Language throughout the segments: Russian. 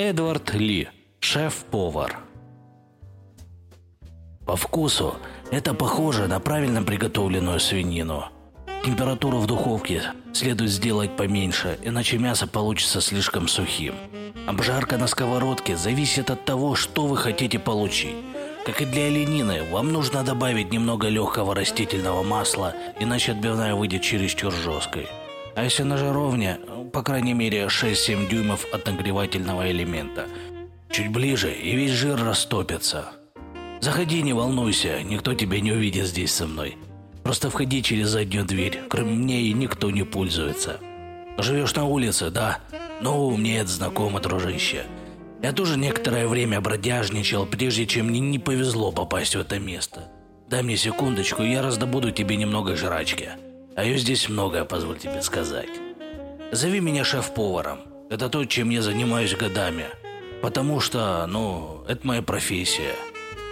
Эдвард Ли, шеф-повар. По вкусу это похоже на правильно приготовленную свинину. Температуру в духовке следует сделать поменьше, иначе мясо получится слишком сухим. Обжарка на сковородке зависит от того, что вы хотите получить. Как и для оленины, вам нужно добавить немного легкого растительного масла, иначе отбивная выйдет чересчур жесткой. А если на жаровне, по крайней мере 6-7 дюймов от нагревательного элемента. Чуть ближе, и весь жир растопится. Заходи, не волнуйся, никто тебя не увидит здесь со мной. Просто входи через заднюю дверь, кроме и никто не пользуется. Живешь на улице, да? Ну, мне это знакомо, дружище. Я тоже некоторое время бродяжничал, прежде чем мне не повезло попасть в это место. Дай мне секундочку, я раздобуду тебе немного жрачки. А ее здесь много, позволь тебе сказать. Зови меня шеф-поваром. Это то, чем я занимаюсь годами. Потому что, ну, это моя профессия.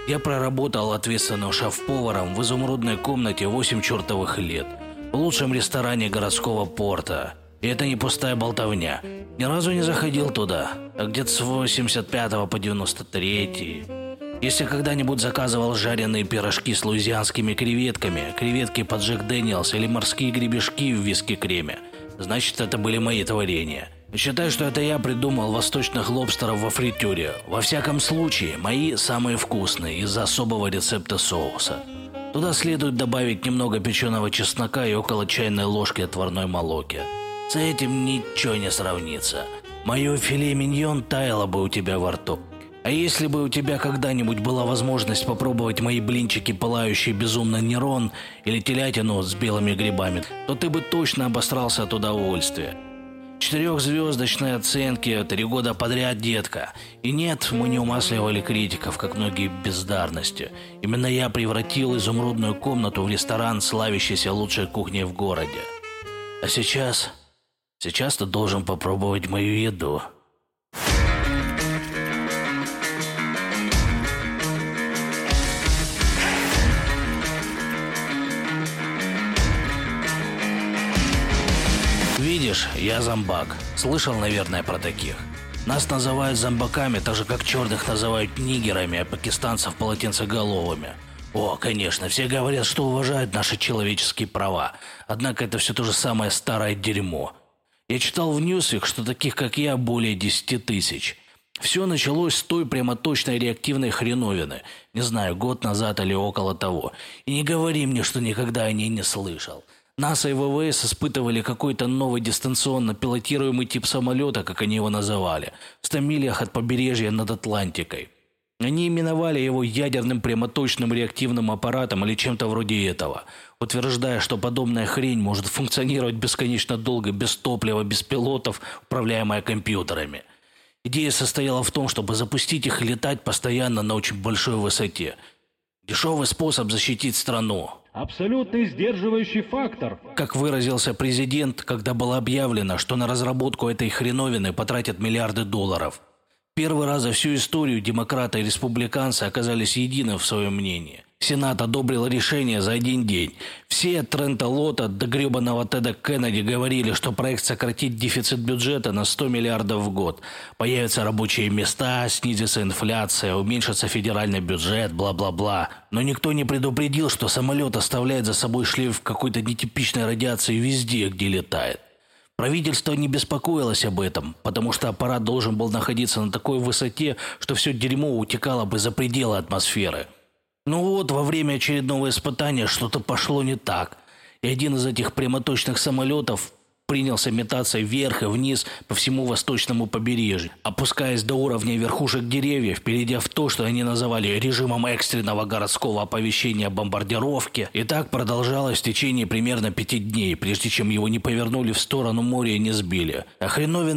Я проработал ответственным шеф-поваром в изумрудной комнате 8 чертовых лет. В лучшем ресторане городского порта. И это не пустая болтовня. Ни разу не заходил туда. А где-то с 85 по 93. Если когда-нибудь заказывал жареные пирожки с луизианскими креветками, креветки под Джек Дэниелс или морские гребешки в виски-креме, значит это были мои творения. Считаю, что это я придумал восточных лобстеров во фритюре. Во всяком случае, мои самые вкусные из-за особого рецепта соуса. Туда следует добавить немного печеного чеснока и около чайной ложки отварной молоки. С этим ничего не сравнится. Мое филе миньон таяло бы у тебя во рту. А если бы у тебя когда-нибудь была возможность попробовать мои блинчики, пылающие безумно нейрон, или телятину с белыми грибами, то ты бы точно обосрался от удовольствия. Четырехзвездочные оценки, три года подряд, детка. И нет, мы не умасливали критиков, как многие бездарности. Именно я превратил изумрудную комнату в ресторан, славящийся лучшей кухней в городе. А сейчас... Сейчас ты должен попробовать мою еду. Видишь, я зомбак. Слышал, наверное, про таких. Нас называют зомбаками, так же как черных называют нигерами, а пакистанцев полотенцеголовыми. О, конечно, все говорят, что уважают наши человеческие права. Однако это все то же самое старое дерьмо. Я читал в Ньюсвик, что таких, как я, более 10 тысяч. Все началось с той прямо точной реактивной хреновины. Не знаю, год назад или около того. И не говори мне, что никогда о ней не слышал. НАСА и ВВС испытывали какой-то новый дистанционно пилотируемый тип самолета, как они его называли, в 100 милях от побережья над Атлантикой. Они именовали его ядерным прямоточным реактивным аппаратом или чем-то вроде этого, утверждая, что подобная хрень может функционировать бесконечно долго, без топлива, без пилотов, управляемая компьютерами. Идея состояла в том, чтобы запустить их летать постоянно на очень большой высоте. Дешевый способ защитить страну, Абсолютный сдерживающий фактор. как выразился президент, когда было объявлено, что на разработку этой хреновины потратят миллиарды долларов. Первый раз за всю историю демократы и республиканцы оказались едины в своем мнении. Сенат одобрил решение за один день. Все от Трента Лота до гребаного Теда Кеннеди говорили, что проект сократит дефицит бюджета на 100 миллиардов в год. Появятся рабочие места, снизится инфляция, уменьшится федеральный бюджет, бла-бла-бла. Но никто не предупредил, что самолет оставляет за собой шлейф какой-то нетипичной радиации везде, где летает. Правительство не беспокоилось об этом, потому что аппарат должен был находиться на такой высоте, что все дерьмо утекало бы за пределы атмосферы. Ну вот, во время очередного испытания что-то пошло не так, и один из этих прямоточных самолетов принялся метаться вверх и вниз по всему восточному побережью, опускаясь до уровня верхушек деревьев, перейдя в то, что они называли режимом экстренного городского оповещения бомбардировки. И так продолжалось в течение примерно пяти дней, прежде чем его не повернули в сторону моря и не сбили. А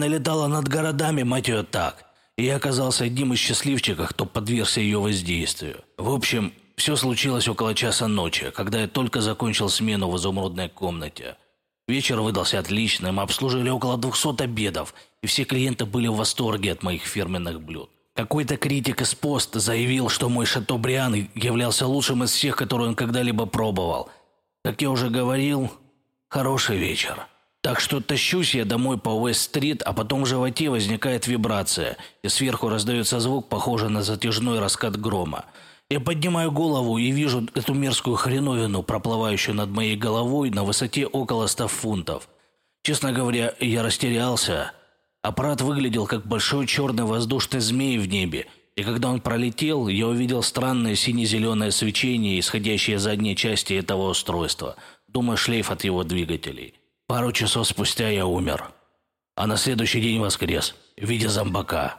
летала над городами, мать ее, так. И я оказался одним из счастливчиков, кто подвергся ее воздействию. В общем, все случилось около часа ночи, когда я только закончил смену в изумрудной комнате. Вечер выдался отличным, мы обслужили около 200 обедов, и все клиенты были в восторге от моих фирменных блюд. Какой-то критик из пост заявил, что мой шато-бриан являлся лучшим из всех, которые он когда-либо пробовал. Как я уже говорил, хороший вечер. Так что тащусь я домой по Уэст-стрит, а потом в животе возникает вибрация, и сверху раздается звук, похожий на затяжной раскат грома. Я поднимаю голову и вижу эту мерзкую хреновину, проплывающую над моей головой на высоте около ста фунтов. Честно говоря, я растерялся. Аппарат выглядел как большой черный воздушный змей в небе, и когда он пролетел, я увидел странное сине-зеленое свечение, исходящее из задней части этого устройства. Думаю, шлейф от его двигателей. Пару часов спустя я умер. А на следующий день воскрес, в виде зомбака.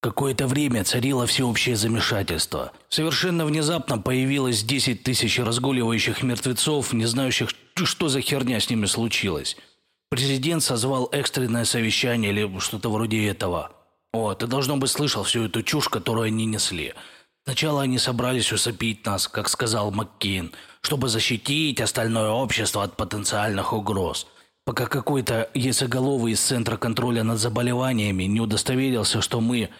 Какое-то время царило всеобщее замешательство. Совершенно внезапно появилось 10 тысяч разгуливающих мертвецов, не знающих, что за херня с ними случилась. Президент созвал экстренное совещание или что-то вроде этого. О, ты, должно быть, слышал всю эту чушь, которую они несли. Сначала они собрались усыпить нас, как сказал Маккейн, чтобы защитить остальное общество от потенциальных угроз. Пока какой-то яйцеголовый из Центра контроля над заболеваниями не удостоверился, что мы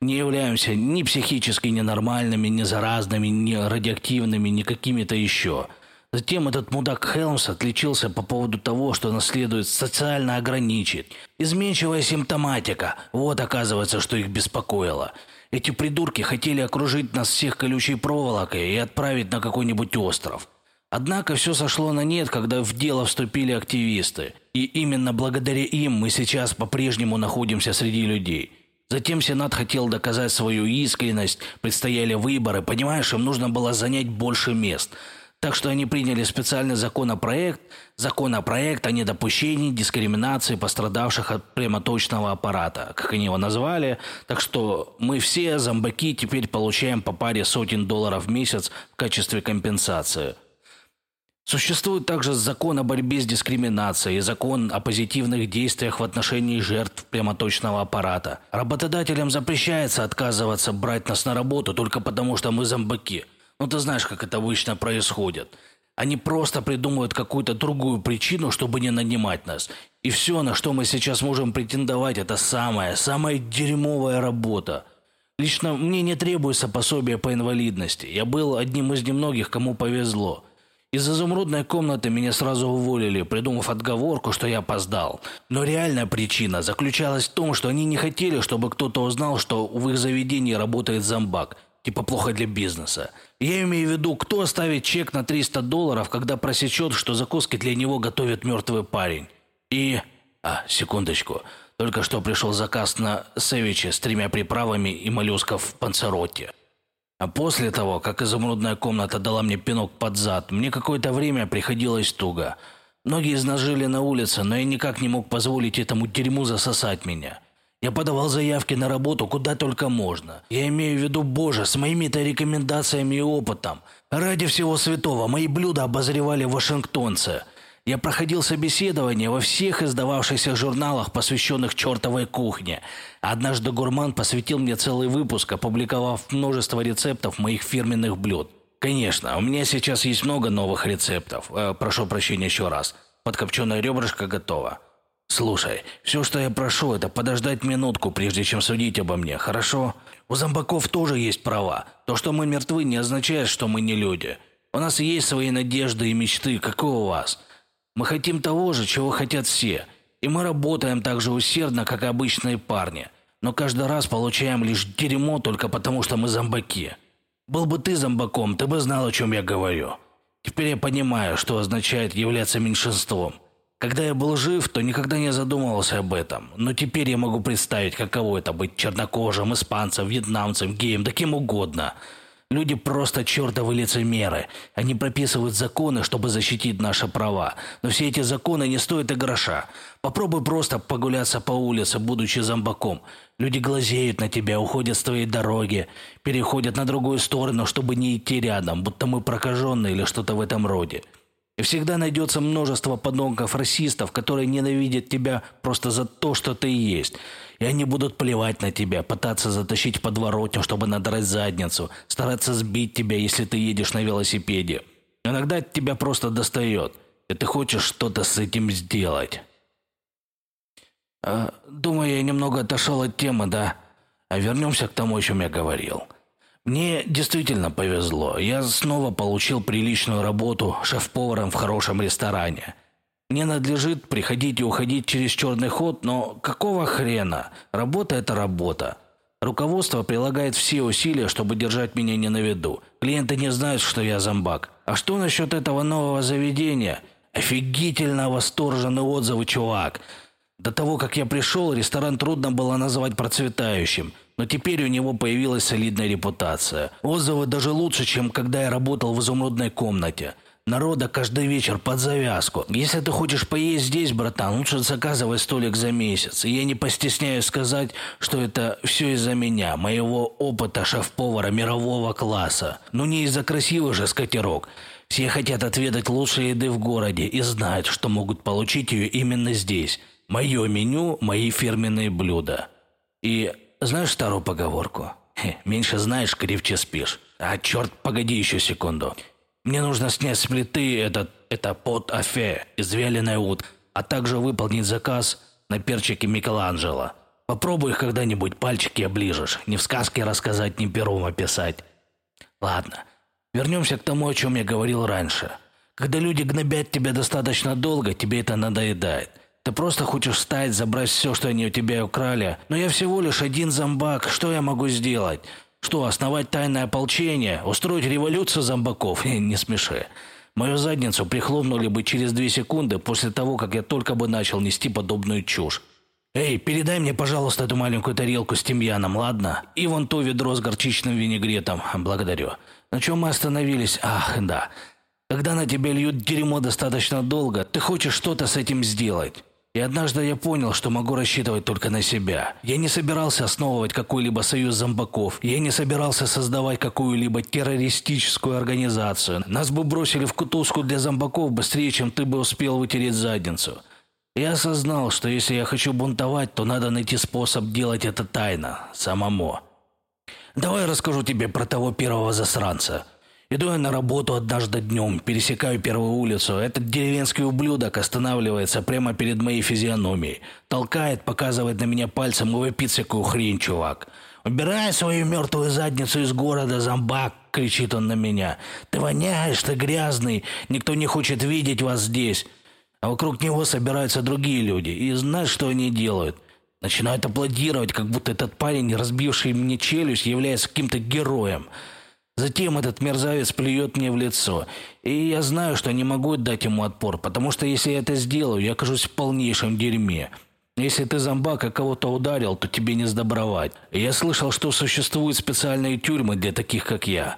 не являемся ни психически ненормальными, ни заразными, ни радиоактивными, ни какими-то еще. Затем этот мудак Хелмс отличился по поводу того, что нас следует социально ограничить. Изменчивая симптоматика. Вот оказывается, что их беспокоило. Эти придурки хотели окружить нас всех колючей проволокой и отправить на какой-нибудь остров. Однако все сошло на нет, когда в дело вступили активисты. И именно благодаря им мы сейчас по-прежнему находимся среди людей. Затем Сенат хотел доказать свою искренность, предстояли выборы, понимаешь, им нужно было занять больше мест – так что они приняли специальный законопроект, законопроект о недопущении дискриминации пострадавших от прямоточного аппарата, как они его назвали. Так что мы все, зомбаки, теперь получаем по паре сотен долларов в месяц в качестве компенсации. Существует также закон о борьбе с дискриминацией закон о позитивных действиях в отношении жертв прямоточного аппарата. Работодателям запрещается отказываться брать нас на работу только потому, что мы зомбаки – ну, ты знаешь, как это обычно происходит. Они просто придумывают какую-то другую причину, чтобы не нанимать нас. И все, на что мы сейчас можем претендовать, это самая, самая дерьмовая работа. Лично мне не требуется пособие по инвалидности. Я был одним из немногих, кому повезло. Из изумрудной комнаты меня сразу уволили, придумав отговорку, что я опоздал. Но реальная причина заключалась в том, что они не хотели, чтобы кто-то узнал, что в их заведении работает зомбак – Типа плохо для бизнеса. Я имею в виду, кто оставит чек на 300 долларов, когда просечет, что закуски для него готовит мертвый парень. И... А, секундочку. Только что пришел заказ на севичи с тремя приправами и моллюсков в панцеротте. А после того, как изумрудная комната дала мне пинок под зад, мне какое-то время приходилось туго. Ноги изножили на улице, но я никак не мог позволить этому дерьму засосать меня. Я подавал заявки на работу куда только можно. Я имею в виду, боже, с моими-то рекомендациями и опытом. Ради всего святого, мои блюда обозревали вашингтонцы. Я проходил собеседование во всех издававшихся журналах, посвященных чертовой кухне. Однажды гурман посвятил мне целый выпуск, опубликовав множество рецептов моих фирменных блюд. Конечно, у меня сейчас есть много новых рецептов. Э, прошу прощения еще раз. Подкопченое ребрышко готово. «Слушай, все, что я прошу, это подождать минутку, прежде чем судить обо мне, хорошо? У зомбаков тоже есть права. То, что мы мертвы, не означает, что мы не люди. У нас есть свои надежды и мечты, как и у вас. Мы хотим того же, чего хотят все. И мы работаем так же усердно, как обычные парни. Но каждый раз получаем лишь дерьмо только потому, что мы зомбаки. Был бы ты зомбаком, ты бы знал, о чем я говорю. Теперь я понимаю, что означает являться меньшинством. Когда я был жив, то никогда не задумывался об этом. Но теперь я могу представить, каково это быть чернокожим, испанцем, вьетнамцем, геем, да кем угодно. Люди просто чертовы лицемеры. Они прописывают законы, чтобы защитить наши права. Но все эти законы не стоят и гроша. Попробуй просто погуляться по улице, будучи зомбаком. Люди глазеют на тебя, уходят с твоей дороги, переходят на другую сторону, чтобы не идти рядом, будто мы прокаженные или что-то в этом роде. И всегда найдется множество подонков-расистов, которые ненавидят тебя просто за то, что ты есть. И они будут плевать на тебя, пытаться затащить в подворотню, чтобы надрать задницу, стараться сбить тебя, если ты едешь на велосипеде. Иногда тебя просто достает, и ты хочешь что-то с этим сделать. А, думаю, я немного отошел от темы, да? А вернемся к тому, о чем я говорил. Мне действительно повезло. Я снова получил приличную работу шеф-поваром в хорошем ресторане. Мне надлежит приходить и уходить через черный ход, но какого хрена? Работа – это работа. Руководство прилагает все усилия, чтобы держать меня не на виду. Клиенты не знают, что я зомбак. А что насчет этого нового заведения? Офигительно восторженные отзывы, чувак. До того, как я пришел, ресторан трудно было назвать процветающим, но теперь у него появилась солидная репутация. Отзывы даже лучше, чем когда я работал в изумрудной комнате. Народа каждый вечер под завязку. Если ты хочешь поесть здесь, братан, лучше заказывай столик за месяц. И я не постесняюсь сказать, что это все из-за меня, моего опыта шеф-повара мирового класса. Ну не из-за красивых же скатерок. Все хотят отведать лучшей еды в городе и знают, что могут получить ее именно здесь. Мое меню, мои фирменные блюда. И знаешь старую поговорку? Хе, меньше знаешь, крепче спишь. А черт, погоди еще секунду. Мне нужно снять с плиты этот, это под афе из вяленой ут, а также выполнить заказ на перчики Микеланджело. Попробуй их когда-нибудь пальчики оближешь. Не в сказке рассказать, не пером описать. Ладно, вернемся к тому, о чем я говорил раньше. Когда люди гнобят тебя достаточно долго, тебе это надоедает. Ты просто хочешь встать, забрать все, что они у тебя украли. Но я всего лишь один зомбак, что я могу сделать? Что, основать тайное ополчение? Устроить революцию зомбаков? Не смеши. Мою задницу прихлопнули бы через две секунды после того, как я только бы начал нести подобную чушь. «Эй, передай мне, пожалуйста, эту маленькую тарелку с тимьяном, ладно? И вон то ведро с горчичным винегретом. Благодарю. На чем мы остановились? Ах, да. Когда на тебя льют дерьмо достаточно долго, ты хочешь что-то с этим сделать. И однажды я понял, что могу рассчитывать только на себя. Я не собирался основывать какой-либо союз зомбаков. Я не собирался создавать какую-либо террористическую организацию. Нас бы бросили в кутузку для зомбаков быстрее, чем ты бы успел вытереть задницу. Я осознал, что если я хочу бунтовать, то надо найти способ делать это тайно, самому. Давай расскажу тебе про того первого засранца. Иду я на работу однажды днем, пересекаю первую улицу. Этот деревенский ублюдок останавливается прямо перед моей физиономией. Толкает, показывает на меня пальцем и вопит всякую хрень, чувак. «Убирай свою мертвую задницу из города, зомбак!» — кричит он на меня. «Ты воняешь, ты грязный, никто не хочет видеть вас здесь!» А вокруг него собираются другие люди. И знаешь, что они делают? Начинают аплодировать, как будто этот парень, разбивший мне челюсть, является каким-то героем. Затем этот мерзавец плюет мне в лицо. И я знаю, что не могу дать ему отпор, потому что если я это сделаю, я окажусь в полнейшем дерьме. Если ты зомбак и кого-то ударил, то тебе не сдобровать. Я слышал, что существуют специальные тюрьмы для таких, как я.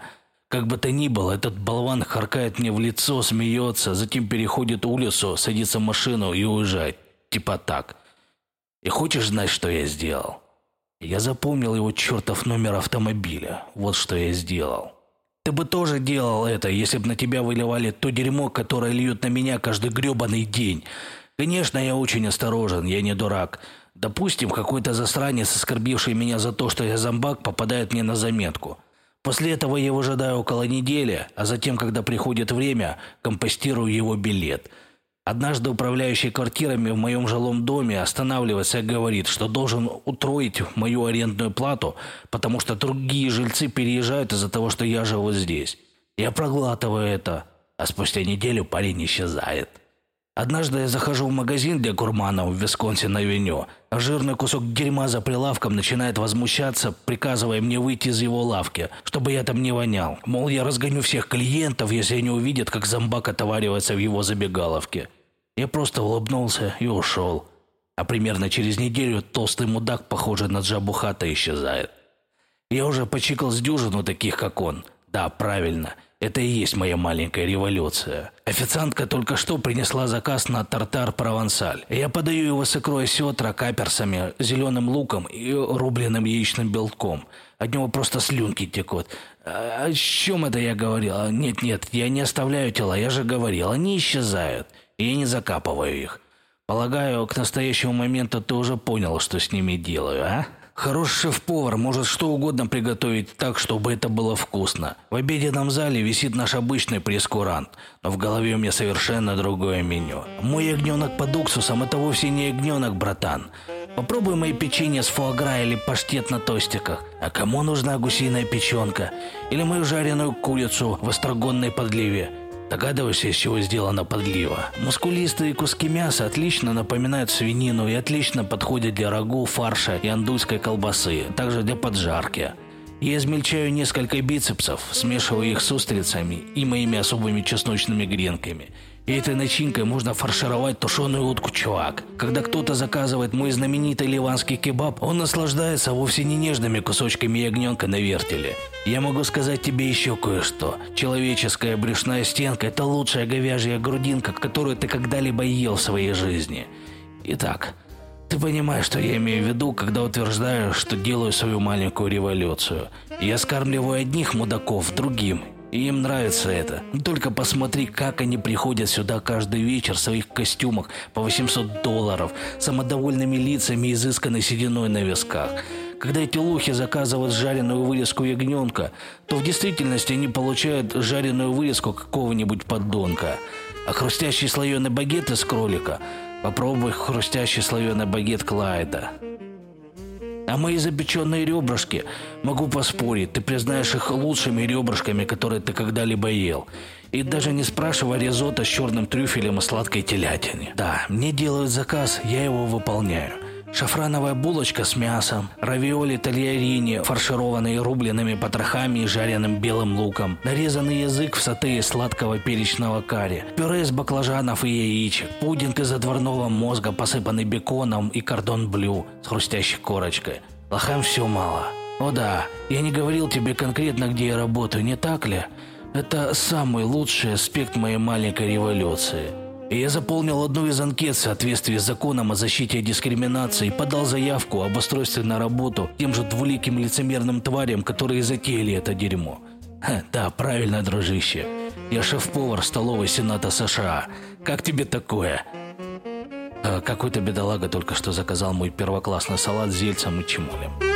Как бы то ни было, этот болван харкает мне в лицо, смеется, затем переходит улицу, садится в машину и уезжает. Типа так. И хочешь знать, что я сделал? Я запомнил его чертов номер автомобиля. Вот что я сделал. Ты бы тоже делал это, если бы на тебя выливали то дерьмо, которое льют на меня каждый гребаный день. Конечно, я очень осторожен, я не дурак. Допустим, какой-то засранец, оскорбивший меня за то, что я зомбак, попадает мне на заметку. После этого я выжидаю около недели, а затем, когда приходит время, компостирую его билет – Однажды управляющий квартирами в моем жилом доме останавливается и говорит, что должен утроить мою арендную плату, потому что другие жильцы переезжают из-за того, что я живу здесь. Я проглатываю это, а спустя неделю парень исчезает. Однажды я захожу в магазин для гурманов в Висконсин-авеню, а жирный кусок дерьма за прилавком начинает возмущаться, приказывая мне выйти из его лавки, чтобы я там не вонял. Мол, я разгоню всех клиентов, если они увидят, как зомбак отоваривается в его забегаловке. Я просто улыбнулся и ушел. А примерно через неделю толстый мудак, похожий на Джабу Хата, исчезает. Я уже почикал с дюжину таких, как он. Да, правильно. Это и есть моя маленькая революция. Официантка только что принесла заказ на тартар провансаль. Я подаю его с икрой сетра, каперсами, зеленым луком и рубленым яичным белком. От него просто слюнки текут. А о чем это я говорил? Нет-нет, я не оставляю тела, я же говорил, они исчезают и я не закапываю их. Полагаю, к настоящему моменту ты уже понял, что с ними делаю, а? Хороший шеф-повар может что угодно приготовить так, чтобы это было вкусно. В обеденном зале висит наш обычный прескурант, но в голове у меня совершенно другое меню. Мой ягненок под уксусом – это вовсе не ягненок, братан. Попробуй мои печенье с фуагра или паштет на тостиках. А кому нужна гусиная печенка? Или мою жареную курицу в острогонной подливе? Догадываешься, из чего сделана подлива? Мускулистые куски мяса отлично напоминают свинину и отлично подходят для рагу, фарша и андульской колбасы, также для поджарки. Я измельчаю несколько бицепсов, смешиваю их с устрицами и моими особыми чесночными гренками. И этой начинкой можно фаршировать тушеную утку чувак. Когда кто-то заказывает мой знаменитый ливанский кебаб, он наслаждается вовсе не нежными кусочками ягненка на вертеле. Я могу сказать тебе еще кое-что. Человеческая брюшная стенка – это лучшая говяжья грудинка, которую ты когда-либо ел в своей жизни. Итак, ты понимаешь, что я имею в виду, когда утверждаю, что делаю свою маленькую революцию. Я скармливаю одних мудаков другим, и им нравится это. Только посмотри, как они приходят сюда каждый вечер в своих костюмах по 800 долларов, самодовольными лицами и изысканной сединой на висках. Когда эти лохи заказывают жареную вырезку ягненка, то в действительности они получают жареную вырезку какого-нибудь подонка. А хрустящий слоеный багет из кролика – Попробуй хрустящий слоеный багет Клайда. А мои запеченные ребрышки, могу поспорить, ты признаешь их лучшими ребрышками, которые ты когда-либо ел. И даже не спрашивай ризотто с черным трюфелем и сладкой телятиной. Да, мне делают заказ, я его выполняю. Шафрановая булочка с мясом, равиоли тальярини, фаршированные рубленными потрохами и жареным белым луком, нарезанный язык в соте сладкого перечного карри, пюре из баклажанов и яичек, пудинг из отварного мозга, посыпанный беконом и кордон блю с хрустящей корочкой. Лохам все мало. О да, я не говорил тебе конкретно, где я работаю, не так ли? Это самый лучший аспект моей маленькой революции. И я заполнил одну из анкет в соответствии с законом о защите от дискриминации, подал заявку об устройстве на работу тем же двуликим лицемерным тварям, которые затеяли это дерьмо. Ха, да, правильно, дружище. Я шеф-повар столовой Сената США. Как тебе такое? А какой-то бедолага только что заказал мой первоклассный салат с зельцем и чемулем.